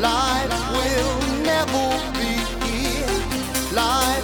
Life will never be here. Life